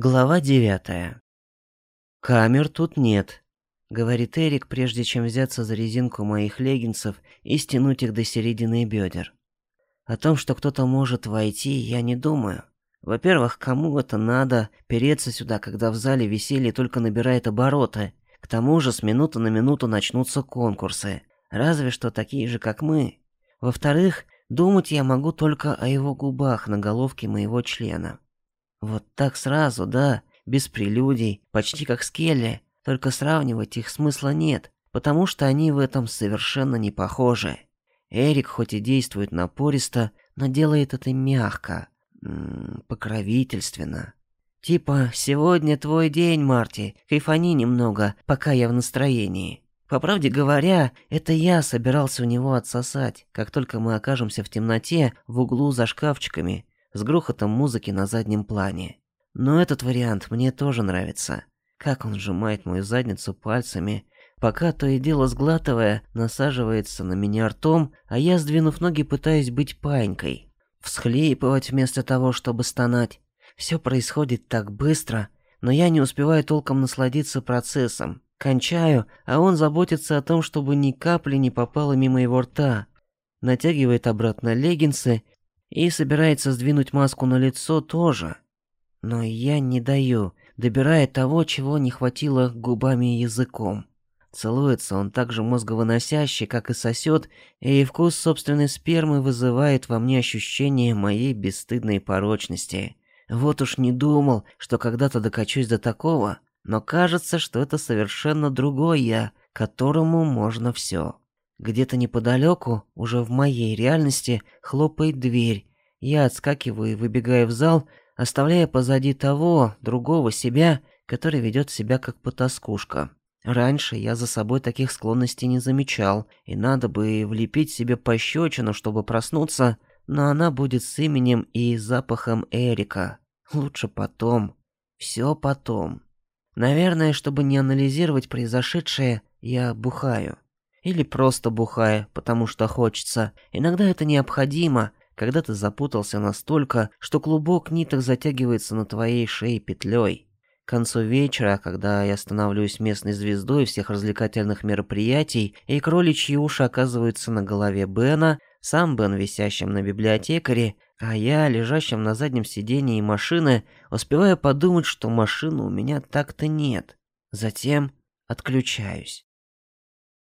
Глава девятая. «Камер тут нет», — говорит Эрик, прежде чем взяться за резинку моих леггинсов и стянуть их до середины бедер. О том, что кто-то может войти, я не думаю. Во-первых, кому это надо переться сюда, когда в зале веселье только набирает обороты? К тому же с минуты на минуту начнутся конкурсы. Разве что такие же, как мы. Во-вторых, думать я могу только о его губах на головке моего члена. Вот так сразу, да, без прелюдий, почти как с Келли, только сравнивать их смысла нет, потому что они в этом совершенно не похожи. Эрик хоть и действует напористо, но делает это мягко, м -м, покровительственно. Типа, сегодня твой день, Марти, кайфани немного, пока я в настроении. По правде говоря, это я собирался у него отсосать, как только мы окажемся в темноте в углу за шкафчиками, с грохотом музыки на заднем плане. Но этот вариант мне тоже нравится. Как он сжимает мою задницу пальцами, пока то и дело сглатывая, насаживается на меня ртом, а я, сдвинув ноги, пытаюсь быть панькой. Всхлипывать вместо того, чтобы стонать. Все происходит так быстро, но я не успеваю толком насладиться процессом. Кончаю, а он заботится о том, чтобы ни капли не попало мимо его рта. Натягивает обратно леггинсы и собирается сдвинуть маску на лицо тоже. Но я не даю, добирая того, чего не хватило губами и языком. Целуется он так же мозговыносяще, как и сосет, и вкус собственной спермы вызывает во мне ощущение моей бесстыдной порочности. Вот уж не думал, что когда-то докачусь до такого, но кажется, что это совершенно другой я, которому можно все. Где-то неподалеку, уже в моей реальности, хлопает дверь. Я отскакиваю и выбегаю в зал, оставляя позади того, другого себя, который ведет себя как потаскушка. Раньше я за собой таких склонностей не замечал, и надо бы влепить себе пощечину, чтобы проснуться, но она будет с именем и запахом Эрика. Лучше потом. Все потом. Наверное, чтобы не анализировать произошедшее, я бухаю. Или просто бухая, потому что хочется. Иногда это необходимо, когда ты запутался настолько, что клубок ниток затягивается на твоей шее петлей. К концу вечера, когда я становлюсь местной звездой всех развлекательных мероприятий, и кроличьи уши оказываются на голове Бена, сам Бен висящим на библиотекаре, а я лежащим на заднем сидении машины, успеваю подумать, что машины у меня так-то нет. Затем отключаюсь.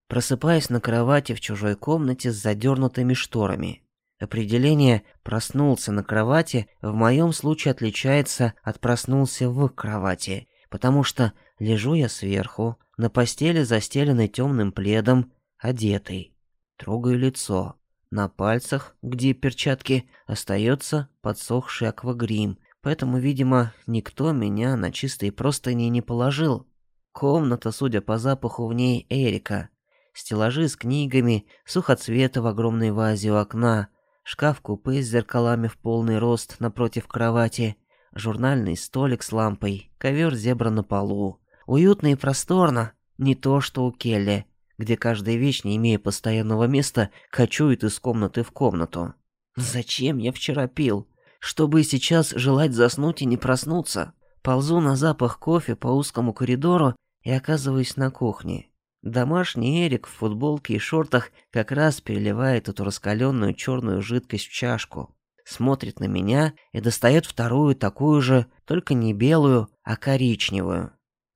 Просыпаясь на кровати в чужой комнате с задернутыми шторами. Определение «проснулся на кровати» в моем случае отличается от «проснулся в кровати», потому что лежу я сверху, на постели, застеленной темным пледом, одетый. Трогаю лицо. На пальцах, где перчатки, остается подсохший аквагрим, поэтому, видимо, никто меня на чистые простыни не положил. Комната, судя по запаху в ней, Эрика стеллажи с книгами, сухоцветы в огромной вазе у окна, шкаф-купе с зеркалами в полный рост напротив кровати, журнальный столик с лампой, ковер-зебра на полу. Уютно и просторно, не то что у Келли, где каждая вещь, не имея постоянного места, кочует из комнаты в комнату. Зачем я вчера пил? Чтобы сейчас желать заснуть и не проснуться. Ползу на запах кофе по узкому коридору и оказываюсь на кухне. Домашний Эрик в футболке и шортах как раз переливает эту раскаленную черную жидкость в чашку. Смотрит на меня и достает вторую такую же, только не белую, а коричневую.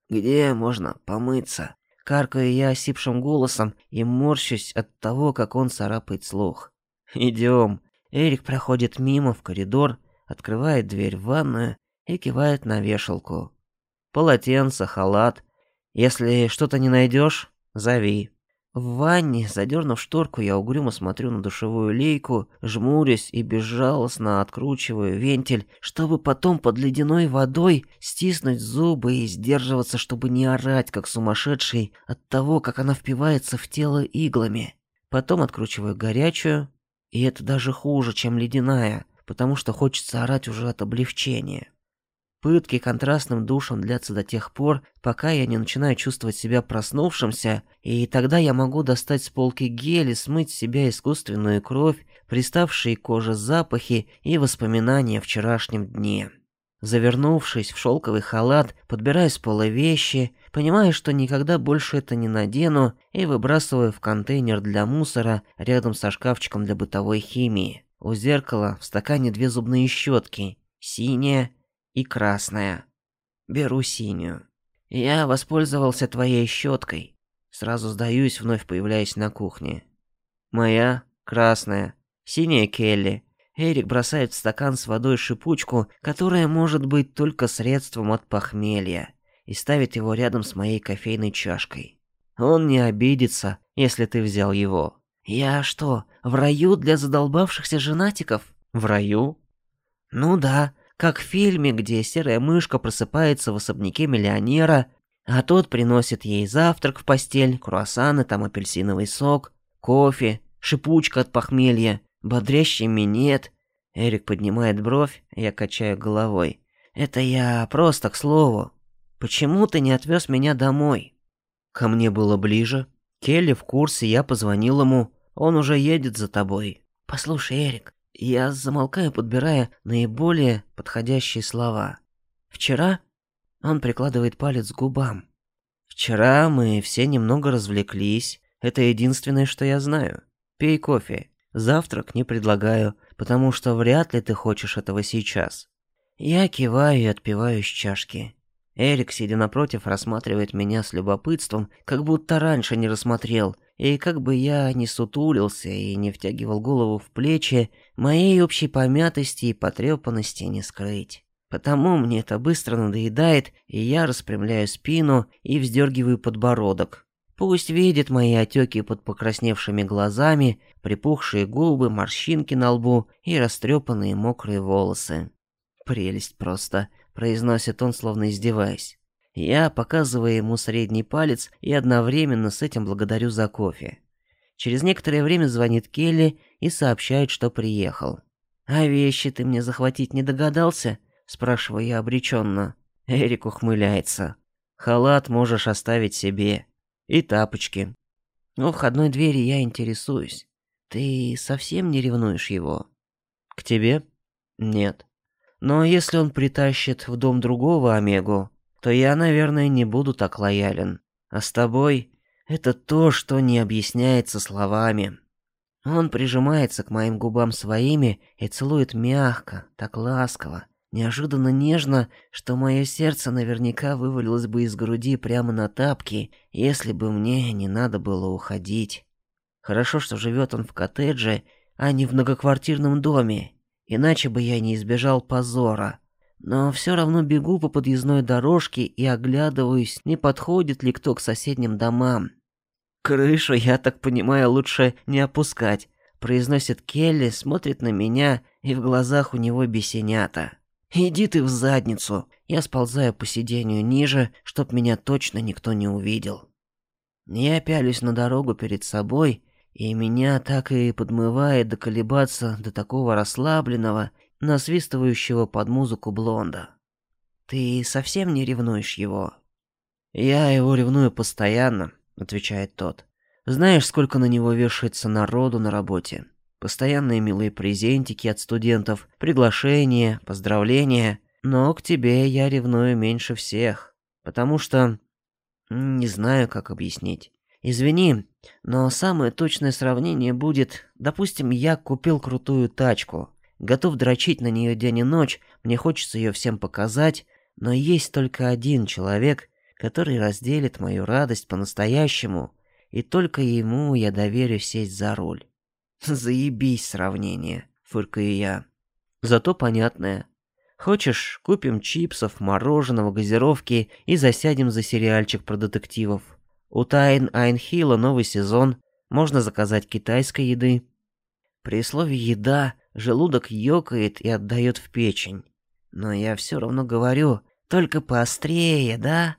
«Где можно помыться?» Каркаю я осипшим голосом и морщусь от того, как он царапает слух. «Идем». Эрик проходит мимо в коридор, открывает дверь в ванную и кивает на вешалку. Полотенце, халат. Если что-то не найдешь, Зови. В ванне, задернув шторку, я угрюмо смотрю на душевую лейку, жмурюсь и безжалостно откручиваю вентиль, чтобы потом под ледяной водой стиснуть зубы и сдерживаться, чтобы не орать, как сумасшедший, от того, как она впивается в тело иглами. Потом откручиваю горячую, и это даже хуже, чем ледяная, потому что хочется орать уже от облегчения. Пытки контрастным душем длятся до тех пор, пока я не начинаю чувствовать себя проснувшимся, и тогда я могу достать с полки гель и смыть с себя искусственную кровь, приставшие к коже запахи и воспоминания о вчерашнем дне. Завернувшись в шелковый халат, подбираю с пола вещи, понимаю, что никогда больше это не надену, и выбрасываю в контейнер для мусора рядом со шкафчиком для бытовой химии. У зеркала в стакане две зубные щетки, синяя и красная. Беру синюю. Я воспользовался твоей щеткой. Сразу сдаюсь, вновь появляясь на кухне. Моя красная, синяя Келли, Эрик бросает в стакан с водой шипучку, которая может быть только средством от похмелья, и ставит его рядом с моей кофейной чашкой. Он не обидится, если ты взял его. Я что, в раю для задолбавшихся женатиков? В раю? Ну да, как в фильме, где серая мышка просыпается в особняке миллионера, а тот приносит ей завтрак в постель, круассаны, там апельсиновый сок, кофе, шипучка от похмелья, Бодрящий минет. Эрик поднимает бровь, я качаю головой. Это я просто к слову. Почему ты не отвез меня домой? Ко мне было ближе. Келли в курсе, я позвонил ему. Он уже едет за тобой. Послушай, Эрик, я замолкаю, подбирая наиболее подходящие слова. Вчера он прикладывает палец к губам. Вчера мы все немного развлеклись. Это единственное, что я знаю. Пей кофе. Завтрак не предлагаю, потому что вряд ли ты хочешь этого сейчас. Я киваю и отпиваю из чашки. Эрик, сидя напротив, рассматривает меня с любопытством, как будто раньше не рассмотрел, и как бы я не сутулился и не втягивал голову в плечи, моей общей помятости и потрепанности не скрыть. Потому мне это быстро надоедает, и я распрямляю спину и вздергиваю подбородок, Пусть видит мои отеки под покрасневшими глазами, припухшие губы, морщинки на лбу и растрепанные мокрые волосы. «Прелесть просто», — произносит он, словно издеваясь. Я показываю ему средний палец и одновременно с этим благодарю за кофе. Через некоторое время звонит Келли и сообщает, что приехал. «А вещи ты мне захватить не догадался?» — спрашиваю я обреченно. Эрик ухмыляется. «Халат можешь оставить себе. И тапочки. У входной двери я интересуюсь. Ты совсем не ревнуешь его? К тебе? Нет. Но если он притащит в дом другого Омегу, то я, наверное, не буду так лоялен. А с тобой это то, что не объясняется словами. Он прижимается к моим губам своими и целует мягко, так ласково, Неожиданно нежно, что мое сердце наверняка вывалилось бы из груди прямо на тапки, если бы мне не надо было уходить. Хорошо, что живет он в коттедже, а не в многоквартирном доме, иначе бы я не избежал позора. Но все равно бегу по подъездной дорожке и оглядываюсь, не подходит ли кто к соседним домам. «Крышу, я так понимаю, лучше не опускать», — произносит Келли, смотрит на меня, и в глазах у него бесенята. «Иди ты в задницу!» Я сползаю по сиденью ниже, чтоб меня точно никто не увидел. Я пялюсь на дорогу перед собой, и меня так и подмывает доколебаться до такого расслабленного, насвистывающего под музыку блонда. «Ты совсем не ревнуешь его?» «Я его ревную постоянно», — отвечает тот. «Знаешь, сколько на него вешается народу на работе? Постоянные милые презентики от студентов, приглашения, поздравления. Но к тебе я ревную меньше всех, потому что... Не знаю, как объяснить. Извини, но самое точное сравнение будет, допустим, я купил крутую тачку, готов дрочить на нее день и ночь, мне хочется ее всем показать, но есть только один человек, который разделит мою радость по-настоящему, и только ему я доверю сесть за руль. Заебись сравнение, фыркаю я. Зато понятное. Хочешь, купим чипсов, мороженого, газировки и засядем за сериальчик про детективов. У Тайн Айнхилла новый сезон, можно заказать китайской еды. При слове «еда» желудок ёкает и отдает в печень. Но я все равно говорю, только поострее, да?